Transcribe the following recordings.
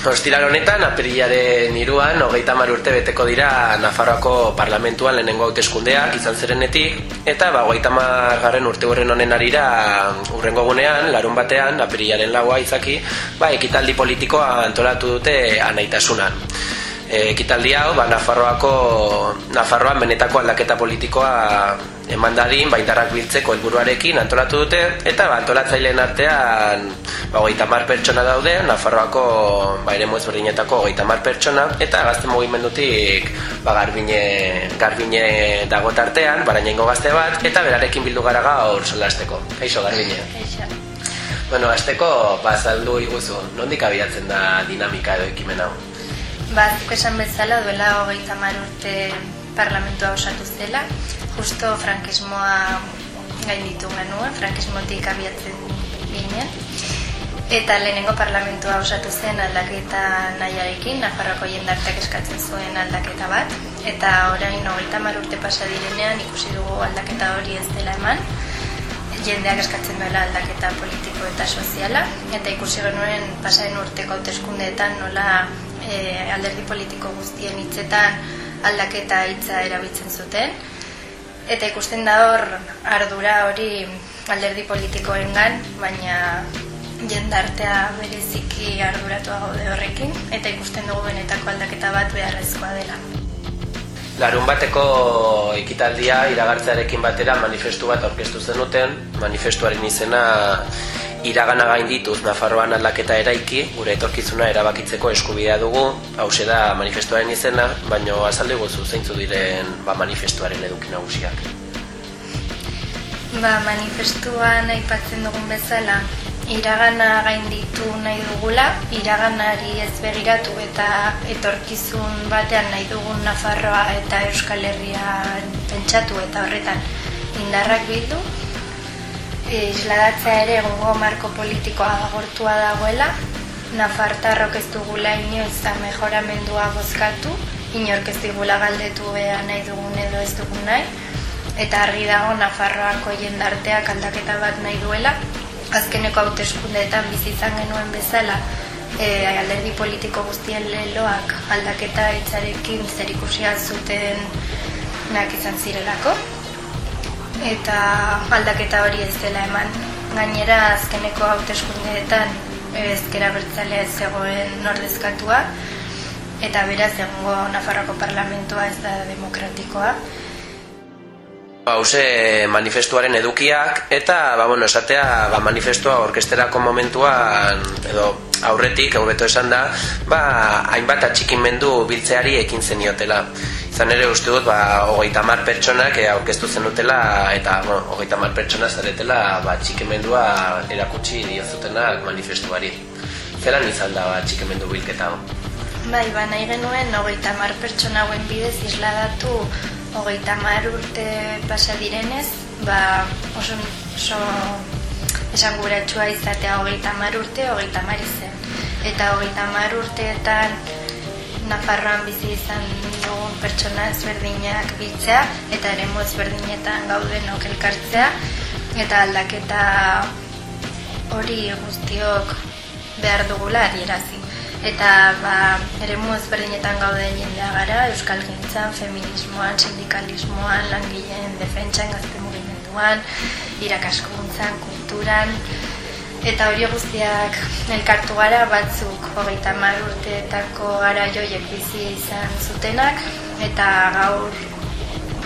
Ostiral honetan, apirilaren iruan, hogeita mar urte beteko dira Nafarroako parlamentuan lehenengo hauteskundeak izan zerenetik, eta ba, hogeita garren urte horren honen arira urrengo gunean, larun batean, apirilaren lagoa izaki, ba, ekitaldi politikoa antolatu dute anaitasunan. Ekitaldi hau, ba, Nafarroako, Nafarroan benetako aldaketa politikoa eman dadin baindarrak biltzeko helburuarekin antolatu dute eta ba, antolatzaileen artean ba, goita mar pertsona daude Nafarroako ba, ere ezberdinetako goita mar pertsona eta gazte mugimendutik ba, garbine, garbine dago tartean barainengo gazte bat eta berarekin bildu gara gaur solasteko Eixo garbine. Bueno, azteko, ba, zaldu iguzu, nondik abiatzen da dinamika edo ekimen hau? Ba, esan bezala duela hogeita mar urte parlamentua osatu zela, justo frankismoa gainditu genuen, frankismotik abiatzen ginen. Eta lehenengo parlamentua osatu zen aldaketa nahiarekin, Nafarroko jendartak eskatzen zuen aldaketa bat. Eta orain hogeita urte pasa direnean ikusi dugu aldaketa hori ez dela eman. Jendeak eskatzen duela aldaketa politiko eta soziala. Eta ikusi genuen pasaren urteko hauteskundeetan nola e, alderdi politiko guztien hitzetan aldaketa hitza erabiltzen zuten eta ikusten da hor ardura hori alderdi politikoengan, baina jendartea bereziki arduratua gaude horrekin eta ikusten dugu benetako aldaketa bat beharrezkoa dela. Larun bateko ekitaldia iragartzearekin batera manifestu bat aurkeztu zenuten, manifestuaren izena iragana gaindituz Nafarroan aldaketa eraiki, gure etorkizuna erabakitzeko eskubidea dugu, hause da manifestuaren izena, baino azalde gozu zeintzu diren ba, manifestuaren eduki nagusiak. Ba, manifestuan aipatzen dugun bezala, iragana gainditu nahi dugula, iraganari ez begiratu eta etorkizun batean nahi dugun Nafarroa eta Euskal Herria pentsatu eta horretan indarrak bildu, isladatzea ere egungo marko politikoa agortua dagoela, Nafartarrok ez dugula inoiz da mejoramendua bozkatu, inork ez digula galdetu beha nahi dugun edo ez dugun nahi, eta argi dago Nafarroako jendarteak aldaketa bat nahi duela, azkeneko hauteskundeetan bizi izan genuen bezala, e, alderdi politiko guztien leloak aldaketa itzarekin zer ikusia zuten nak izan zirelako eta aldaketa hori ez dela eman. Gainera azkeneko hauteskundeetan ezkera bertzalea ez zegoen nordezkatua eta beraz egongo Nafarroko parlamentua ez da demokratikoa. Hauze manifestuaren edukiak eta ba, bueno, esatea ba, manifestua orkesterako momentuan edo aurretik, hau beto esan da, ba, hainbat atxikimendu biltzeari ekin zeniotela. Izan ere uste dut, ba, hogeita mar pertsonak e, aurkeztu zen dutela, eta bueno, hogeita mar pertsona zaretela ba, txikemendua erakutsi diozutenak manifestuari. Zeran izan da ba, txikemendu bilketa? Bai, ba, nahi genuen hogeita mar pertsona hauen bidez isladatu hogeita mar urte pasa direnez, ba, oso, oso esan izatea hogeita mar urte, hogeita mar izen. Eta hogeita mar urteetan Nafarroan bizi izan dugun pertsona ezberdinak biltzea eta ere ezberdinetan gauden elkartzea eta aldaketa hori guztiok behar dugula adierazi. Eta ba, ere ezberdinetan gauden jendea gara, euskal gintzan, feminismoan, sindikalismoan, langileen defentsan, gazte mugimenduan, irakaskuntzan, kulturan, Eta hori guztiak elkartu gara batzuk hogeita mar urteetako gara joiek bizi izan zutenak eta gaur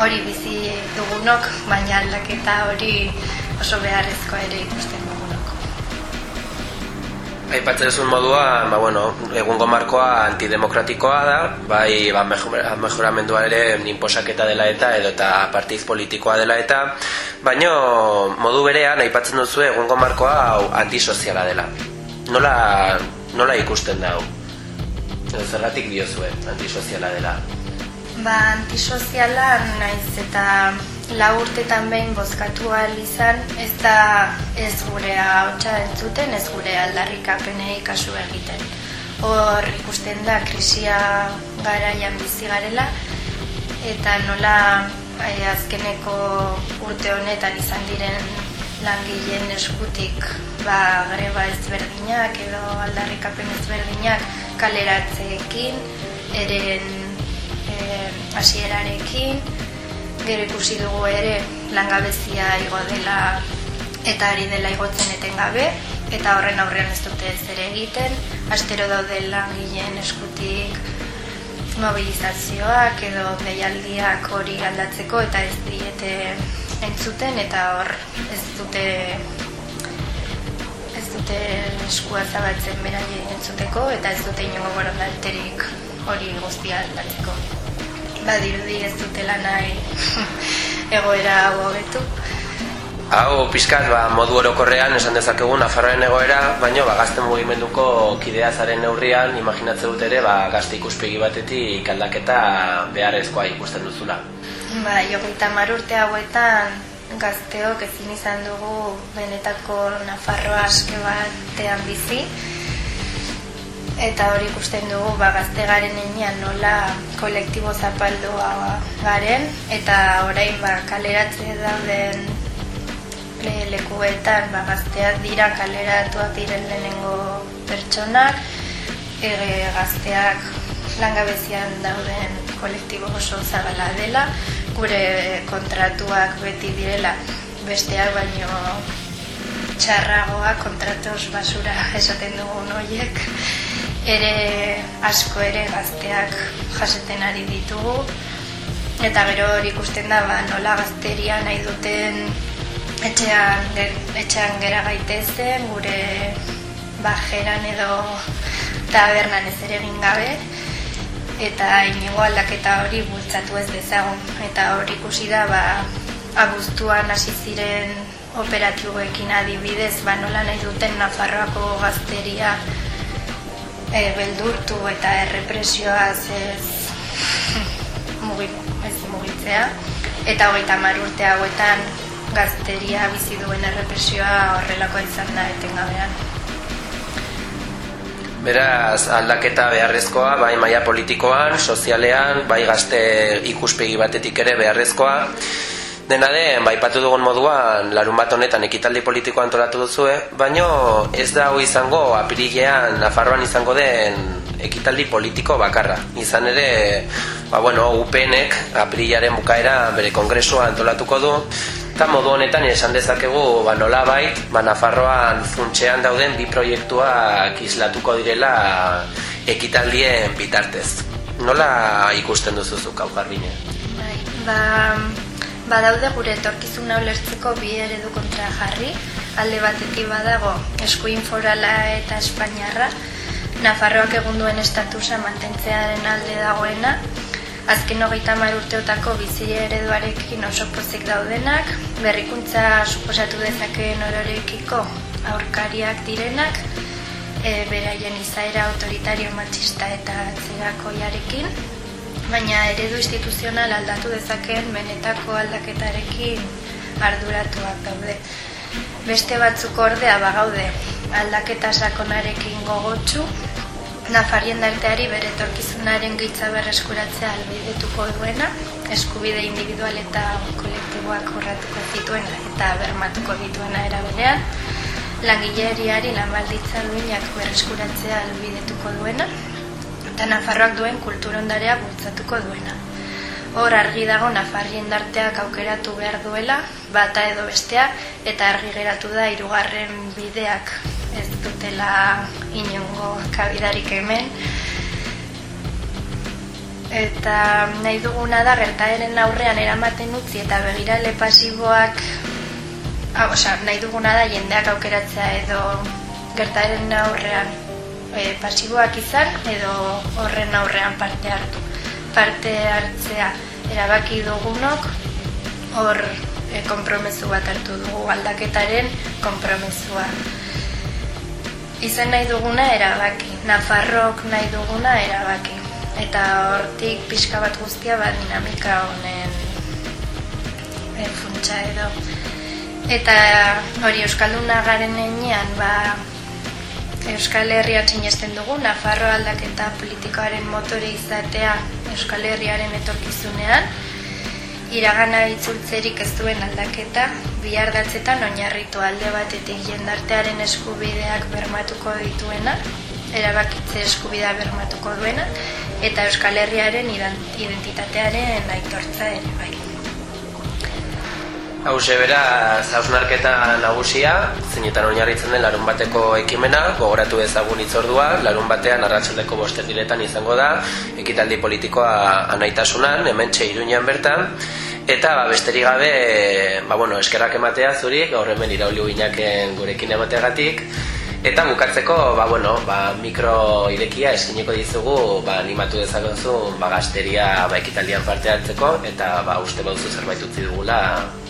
hori bizi dugunok, baina aldaketa hori oso beharrezko ere ikusten Aipatzen zuen modua, ba, bueno, egungo markoa antidemokratikoa da, bai ba, mejoramendua ere inposaketa dela eta edo eta partiz politikoa dela eta, baino modu berean aipatzen duzu egungo markoa hau antisoziala dela. Nola, nola ikusten da hau? Zergatik diozue antisoziala dela? Ba, antisoziala naiz eta lau urtetan behin bozkatu ahal izan, ez da ez gure hautsa entzuten, ez gure aldarrikapenei kasu egiten. Hor ikusten da krisia garaian bizi garela, eta nola ai, azkeneko urte honetan izan diren langileen eskutik ba, greba ezberdinak edo aldarrikapen ezberdinak kaleratzeekin, eren eh, hasierarekin, gero ikusi dugu ere langabezia igo dela eta ari dela igotzen etengabe, eta horren aurrean ez dute zer egiten, astero daude langileen eskutik mobilizazioak edo deialdiak hori aldatzeko eta ez diete entzuten eta hor ez dute ez dute eskua zabatzen beraien entzuteko eta ez dute inongo borondaterik hori guztia aldatzeko. Badirudi ez dutela nahi egoera hau hobetu. Hau, pizkat, ba, modu orokorrean esan dezakegu Nafarroaren egoera, baino ba, gazte mugimenduko kidea zaren neurrian, imaginatze dut ere, ba, gazte ikuspegi batetik aldaketa beharrezkoa ikusten duzula. Ba, jogeita marurte hauetan gazteok ezin izan dugu benetako Nafarroa aske batean bizi, eta hori ikusten dugu ba, gazte garen enean nola kolektibo zapaldua garen, eta orain ba, kaleratze dauden le, lekuetan ba, gazteak dira kaleratuak diren lehenengo pertsonak, ege gazteak langabezian dauden kolektibo oso zabala dela, gure kontratuak beti direla besteak baino txarragoa kontratos basura esaten dugun horiek ere asko ere gazteak jaseten ari ditugu eta gero hori ikusten da ba, nola gazteria nahi duten etxean, etxean gera gaitezen, gure bajeran edo tabernan ez ere egin gabe, eta inigo aldaketa hori bultzatu ez dezagun. Eta hori ikusi da, ba, abuztuan hasi ziren operatiboekin adibidez, ba, nola nahi duten Nafarroako gazteria e, beldurtu eta errepresioa ez, ez mugitzea. Eta hogeita marurte hauetan gazteria bizi duen errepresioa horrelako izan da etengabean. Beraz, aldaketa beharrezkoa, bai maila politikoan, sozialean, bai gazte ikuspegi batetik ere beharrezkoa. Dena den, bai patu dugun moduan, larun bat honetan ekitaldi politikoa antolatu duzue, baino ez da hau izango apirilean, Nafarroan izango den ekitaldi politiko bakarra. Izan ere, ba bueno, UPNek apirilaren bukaera bere kongresua antolatuko du, Eta modu honetan esan dezakegu ba, nola bait, ba, Nafarroan funtsean dauden bi proiektuak islatuko direla ekitaldien bitartez. Nola ikusten duzuzuk hau garbine? Bai, ba, ba daude gure etorkizuna ulertzeko bi eredu kontra jarri, alde batetik badago eskuin forala eta espainiarra, Nafarroak egun duen estatusa mantentzearen alde dagoena, azken hogeita mar urteotako bizi ereduarekin oso pozik daudenak, berrikuntza suposatu dezakeen ororekiko aurkariak direnak, e, beraien izaera autoritario matxista eta atzerako jarekin, baina eredu instituzional aldatu dezakeen benetako aldaketarekin arduratuak daude. Beste batzuk ordea bagaude aldaketa sakonarekin gogotsu, Nafarien darteari bere torkizunaren gitza berreskuratzea albidetuko duena, eskubide individual eta kolektiboak horratuko zituena eta bermatuko dituena erabenean, langileriari lan balditza duenak berreskuratzea albidetuko duena, eta Nafarroak duen kulturondarea bultzatuko duena. Hor argi dago Nafarrien darteak aukeratu behar duela, bata edo bestea, eta argi geratu da hirugarren bideak ez dutela inongo kabidarik hemen eta nahi duguna da gertaeren aurrean eramaten utzi eta begirale pasiboak ah, oza, nahi duguna da jendeak aukeratzea edo gertaeren aurrean e, pasiboak izan edo horren aurrean parte hartu parte hartzea erabaki dugunok hor e, konpromesu bat hartu dugu aldaketaren konpromesua izen nahi duguna erabaki, Nafarrok nahi duguna erabaki. Eta hortik pixka bat guztia bat dinamika honen e, funtsa edo. Eta hori Euskalduna garen enean, ba, Euskal Herria txinesten dugu, Nafarro aldaketa politikoaren motore izatea Euskal Herriaren etorkizunean, iragana itzultzerik ez duen aldaketa, bihar datzetan oinarritu alde batetik jendartearen eskubideak bermatuko dituena, erabakitze eskubidea bermatuko duena eta Euskal Herriaren identitatearen aitortza ere bai. Hau bera, zausnarketa nagusia, zinetan oinarritzen den larun bateko ekimena, gogoratu ezagun itzordua, larun batean arratsaldeko bosterdiletan izango da, ekitaldi politikoa anaitasunan, hemen iruñean bertan, eta ba, besterik gabe, ba, bueno, eskerrak ematea zuri, gaur hemen irauli guinaken gurekin emateagatik, Eta bukatzeko, ba, bueno, ba, mikro irekia eskineko dizugu ba, animatu dezakezu ba, gazteria ba, ekitaldian parte hartzeko eta ba, uste bauzu zerbait utzi dugula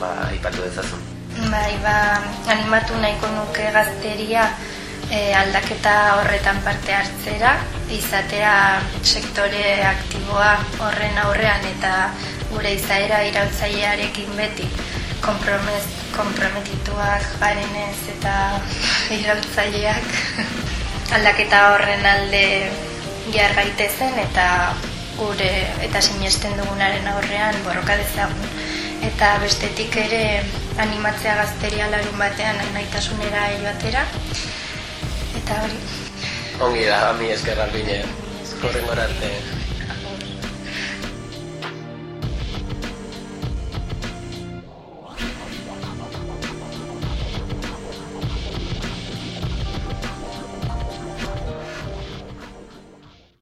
ba, ipatu dezazun. Bai, ba, animatu nahiko nuke gazteria e, aldaketa horretan parte hartzera, izatea sektore aktiboa horren aurrean eta gure izaera irautzailearekin beti komprometituak garenez eta irautzaileak aldaketa horren alde gihar gaitezen eta gure eta sinesten dugunaren aurrean borroka dezagun. Eta bestetik ere animatzea gazteria larun batean naitasunera joatera. Eta hori. Ongi da, ami eskerra bine, horren gorarte.